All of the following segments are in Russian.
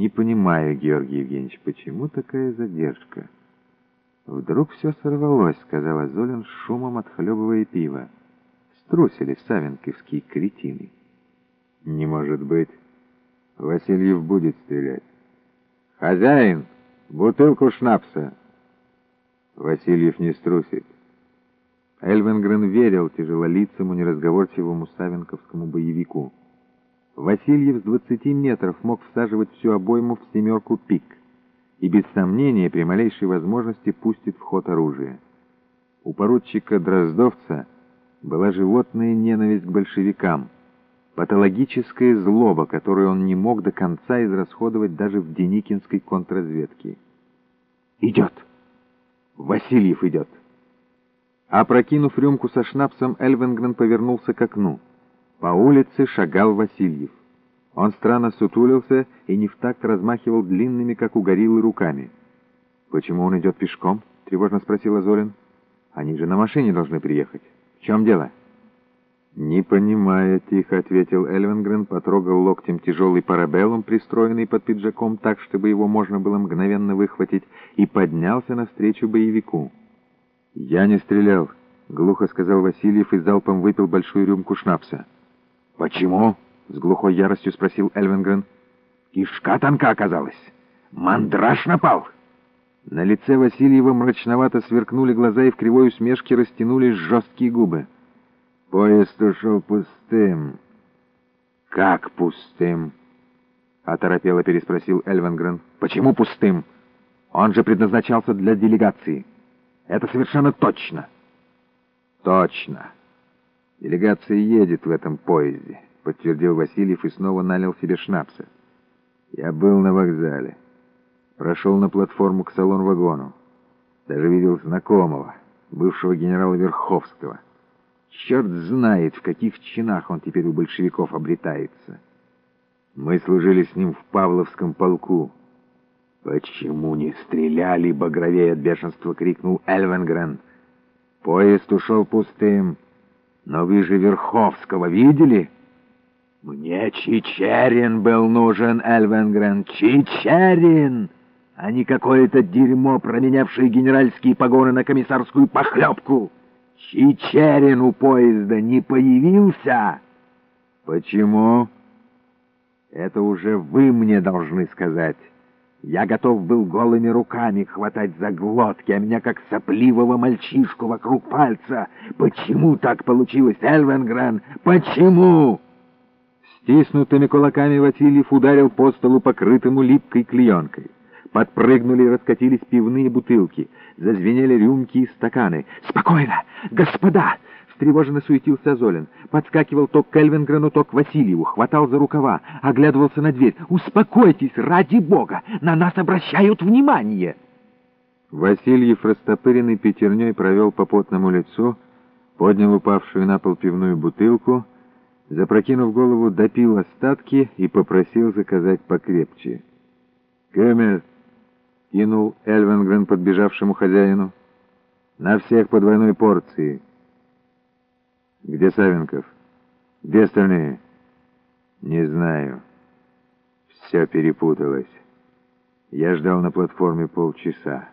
«Не понимаю, Георгий Евгеньевич, почему такая задержка?» «Вдруг все сорвалось», — сказала Золин, шумом отхлебывая пиво. «Струсили савенковские кретины». «Не может быть. Васильев будет стрелять». «Хозяин, бутылку шнапса!» Васильев не струсит. Эльвенгрен верил тяжелолицому, неразговорчивому савенковскому боевику. Васильев с двадцати метров мог всаживать всю обойму в семерку пик и без сомнения при малейшей возможности пустит в ход оружие. У поручика Дроздовца была животная ненависть к большевикам, патологическая злоба, которую он не мог до конца израсходовать даже в Деникинской контрразведке. «Идет! Васильев идет!» Опрокинув рюмку со шнапсом, Эльвенгрен повернулся к окну. По улице шагал Васильев. Он странно сутулился и не в такт размахивал длинными, как у гориллы, руками. «Почему он идет пешком?» — тревожно спросил Азолин. «Они же на машине должны приехать. В чем дело?» «Не понимая», — тихо ответил Эльвенгрен, потрогал локтем тяжелый парабеллум, пристроенный под пиджаком так, чтобы его можно было мгновенно выхватить, и поднялся навстречу боевику. «Я не стрелял», — глухо сказал Васильев и залпом выпил большую рюмку шнапса. «Почему?» — с глухой яростью спросил Эльвенгрен. «Кишка тонка оказалась. Мандраж напал». На лице Васильева мрачновато сверкнули глаза и в кривой усмешке растянулись жесткие губы. «Поезд ушел пустым». «Как пустым?» — оторопело переспросил Эльвенгрен. «Почему пустым? Он же предназначался для делегации». Это совершенно точно. Точно. Делегация едет в этом поезде, подтвердил Васильев и снова налил себе шнапса. Я был на вокзале. Прошел на платформу к салон-вагону. Даже видел знакомого, бывшего генерала Верховского. Черт знает, в каких чинах он теперь у большевиков обретается. Мы служили с ним в Павловском полку. «Почему не стреляли?» — багровее от бешенства крикнул Эльвенгрен. «Поезд ушел пустым. Но вы же Верховского видели?» «Мне Чичерин был нужен, Эльвенгрен, Чичерин, а не какое-то дерьмо, променявшее генеральские погоны на комиссарскую похлебку. Чичерин у поезда не появился». «Почему?» «Это уже вы мне должны сказать». Я готов был голыми руками хватать за глотки, а меня как сопливого мальчишку вокруг пальца. Почему так получилось, Эльвенгрен? Почему?» Стиснутыми кулаками Васильев ударил по столу, покрытому липкой клеенкой. Подпрыгнули и раскатились пивные бутылки. Зазвенели рюмки и стаканы. «Спокойно! Господа!» Встревоженно суетился Золин. Подскакивал то к Кельвингрену, то к Васильеву. Хватал за рукава. Оглядывался на дверь. «Успокойтесь, ради бога! На нас обращают внимание!» Васильев, растопыренный пятерней, провел по потному лицу, поднял упавшую на пол пивную бутылку, запрокинув голову, допил остатки и попросил заказать покрепче. «Кэмер!» — кинул Эльвенгрен подбежавшему хозяину. «На всех по двойной порции!» «Где Савенков? Где остальные?» «Не знаю. Все перепуталось. Я ждал на платформе полчаса.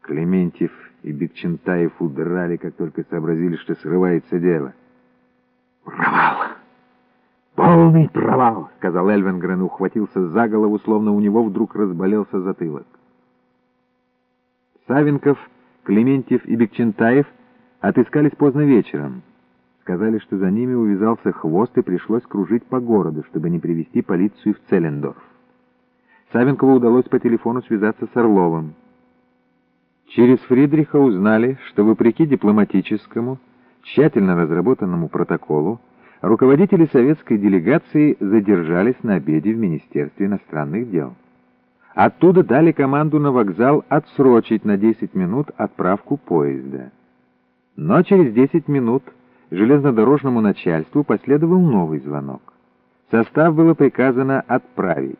Клементьев и Бекчентаев удрали, как только сообразили, что срывается дело». «Провал! Полный провал!» — сказал Эльвенгрен, ухватился за голову, словно у него вдруг разболелся затылок. Савенков, Клементьев и Бекчентаев отыскались поздно вечером. Сказали, что за ними увязался хвост и пришлось кружить по городу, чтобы не привести полицию в Целлендорф. Савенкову удалось по телефону связаться с Орловым. Через Фридриха узнали, что вопреки дипломатическому, тщательно разработанному протоколу, руководители советской делегации задержались на обеде в Министерстве иностранных дел. Оттуда дали команду на вокзал отсрочить на 10 минут отправку поезда. Но через 10 минут железнодорожному начальству последовал новый звонок. Состав было приказано отправить.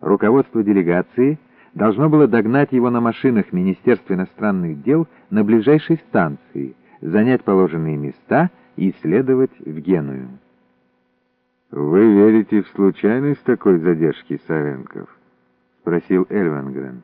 Руководство делегации должно было догнать его на машинах Министерства иностранных дел на ближайшей станции, занять положенные места и следовать в Геную. «Вы верите в случайность такой задержки, Савенков?» спросил Эльвангрен.